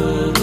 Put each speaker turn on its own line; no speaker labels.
world.